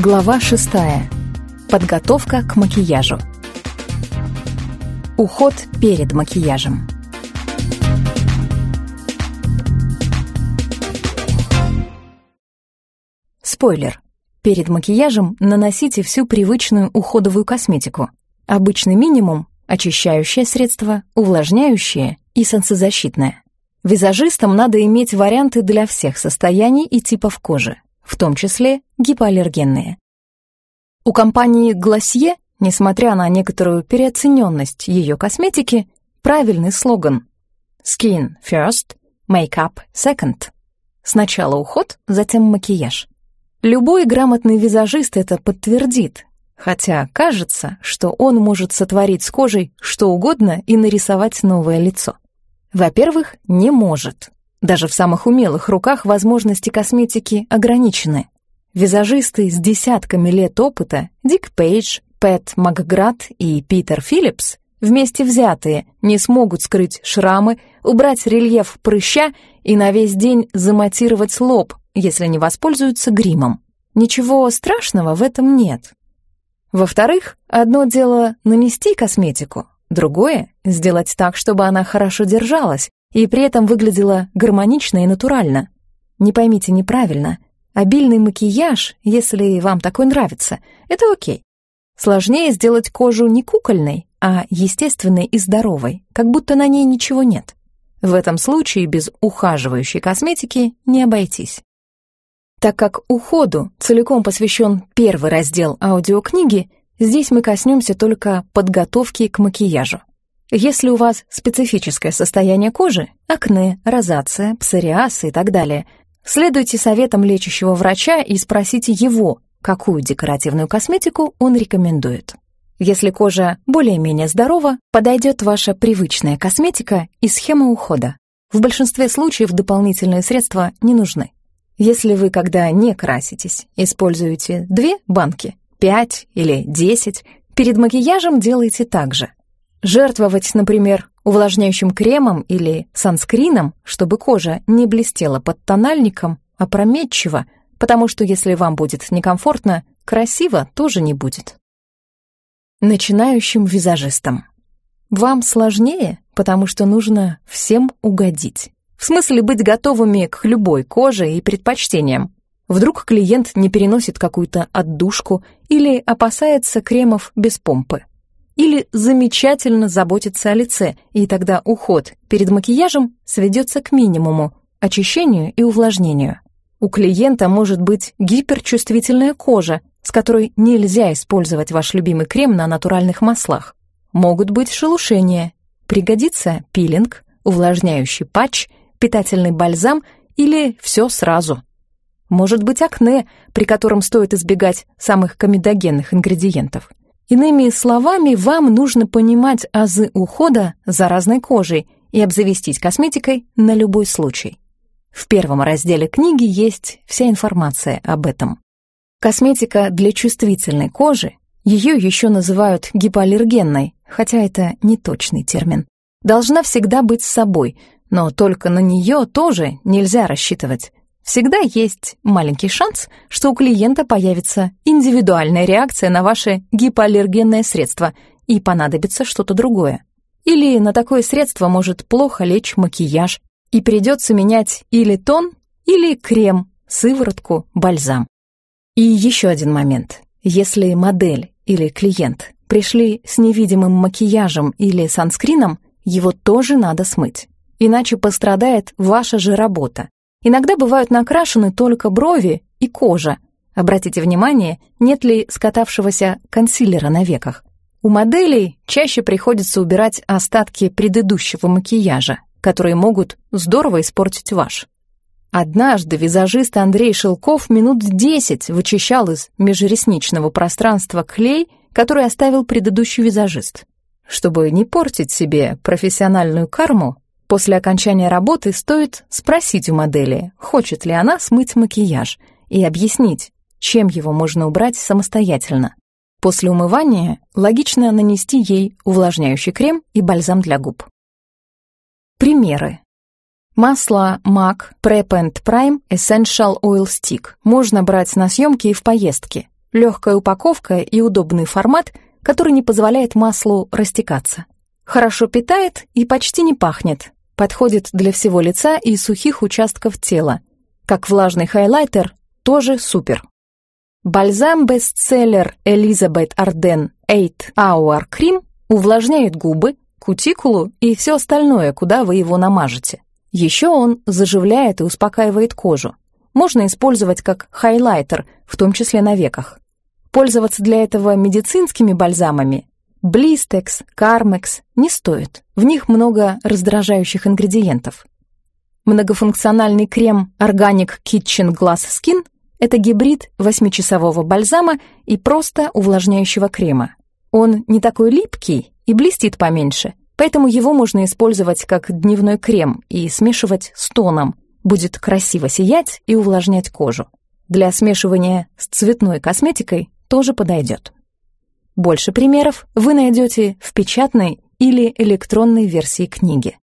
Глава шестая. Подготовка к макияжу. Уход перед макияжем. Спойлер. Перед макияжем наносите всю привычную уходовую косметику. Обычный минимум – очищающее средство, увлажняющее и солнцезащитное. Визажистам надо иметь варианты для всех состояний и типов кожи в том числе гипоаллергенные. У компании Glossier, несмотря на некоторую переоцененность ее косметики, правильный слоган «Skin first, makeup second». Сначала уход, затем макияж. Любой грамотный визажист это подтвердит, хотя кажется, что он может сотворить с кожей что угодно и нарисовать новое лицо. Во-первых, не может. Даже в самых умелых руках возможности косметики ограничены. Визажисты с десятками лет опыта Дик Пейдж, Пэт Макград и Питер Филлипс вместе взятые не смогут скрыть шрамы, убрать рельеф прыща и на весь день заматировать лоб, если не воспользуются гримом. Ничего страшного в этом нет. Во-вторых, одно дело нанести косметику, другое — сделать так, чтобы она хорошо держалась, и при этом выглядела гармонично и натурально. Не поймите неправильно, обильный макияж, если вам такой нравится, это окей. Сложнее сделать кожу не кукольной, а естественной и здоровой, как будто на ней ничего нет. В этом случае без ухаживающей косметики не обойтись. Так как уходу целиком посвящен первый раздел аудиокниги, здесь мы коснемся только подготовки к макияжу. Если у вас специфическое состояние кожи, акне, розация, псориаз и так далее, следуйте советам лечащего врача и спросите его, какую декоративную косметику он рекомендует. Если кожа более-менее здорова, подойдет ваша привычная косметика и схема ухода. В большинстве случаев дополнительные средства не нужны. Если вы, когда не краситесь, используете две банки, пять или десять, перед макияжем делайте так же. Жертвовать, например, увлажняющим кремом или санскрином, чтобы кожа не блестела под тональником, опрометчиво, потому что если вам будет некомфортно, красиво тоже не будет. Начинающим визажистам. Вам сложнее, потому что нужно всем угодить. В смысле быть готовыми к любой коже и предпочтениям. Вдруг клиент не переносит какую-то отдушку или опасается кремов без помпы или замечательно заботиться о лице, и тогда уход перед макияжем сведется к минимуму, очищению и увлажнению. У клиента может быть гиперчувствительная кожа, с которой нельзя использовать ваш любимый крем на натуральных маслах. Могут быть шелушения. Пригодится пилинг, увлажняющий патч, питательный бальзам или все сразу. Может быть акне, при котором стоит избегать самых комедогенных ингредиентов. Иными словами, вам нужно понимать азы ухода за разной кожей и обзавестись косметикой на любой случай. В первом разделе книги есть вся информация об этом. Косметика для чувствительной кожи, ее еще называют гипоаллергенной, хотя это не точный термин, должна всегда быть с собой, но только на нее тоже нельзя рассчитывать. Всегда есть маленький шанс, что у клиента появится индивидуальная реакция на ваше гипоаллергенное средство и понадобится что-то другое. Или на такое средство может плохо лечь макияж, и придется менять или тон, или крем, сыворотку, бальзам. И еще один момент. Если модель или клиент пришли с невидимым макияжем или санскрином, его тоже надо смыть. Иначе пострадает ваша же работа, Иногда бывают накрашены только брови и кожа. Обратите внимание, нет ли скатавшегося консилера на веках. У моделей чаще приходится убирать остатки предыдущего макияжа, которые могут здорово испортить ваш. Однажды визажист Андрей Шелков минут десять вычищал из межресничного пространства клей, который оставил предыдущий визажист. Чтобы не портить себе профессиональную карму, После окончания работы стоит спросить у модели, хочет ли она смыть макияж, и объяснить, чем его можно убрать самостоятельно. После умывания логично нанести ей увлажняющий крем и бальзам для губ. Примеры. Масло MAC Prep and Prime Essential Oil Stick можно брать на съемки и в поездке. Легкая упаковка и удобный формат, который не позволяет маслу растекаться. Хорошо питает и почти не пахнет. Подходит для всего лица и сухих участков тела. Как влажный хайлайтер, тоже супер. Бальзам-бестселлер Элизабет Арден 8 Hour Cream увлажняет губы, кутикулу и все остальное, куда вы его намажете. Еще он заживляет и успокаивает кожу. Можно использовать как хайлайтер, в том числе на веках. Пользоваться для этого медицинскими бальзамами Блистекс, Кармекс не стоит. В них много раздражающих ингредиентов. Многофункциональный крем Organic Kitchen Glass Skin – это гибрид 8-часового бальзама и просто увлажняющего крема. Он не такой липкий и блестит поменьше, поэтому его можно использовать как дневной крем и смешивать с тоном. Будет красиво сиять и увлажнять кожу. Для смешивания с цветной косметикой тоже подойдет. Больше примеров вы найдете в печатной или электронной версии книги.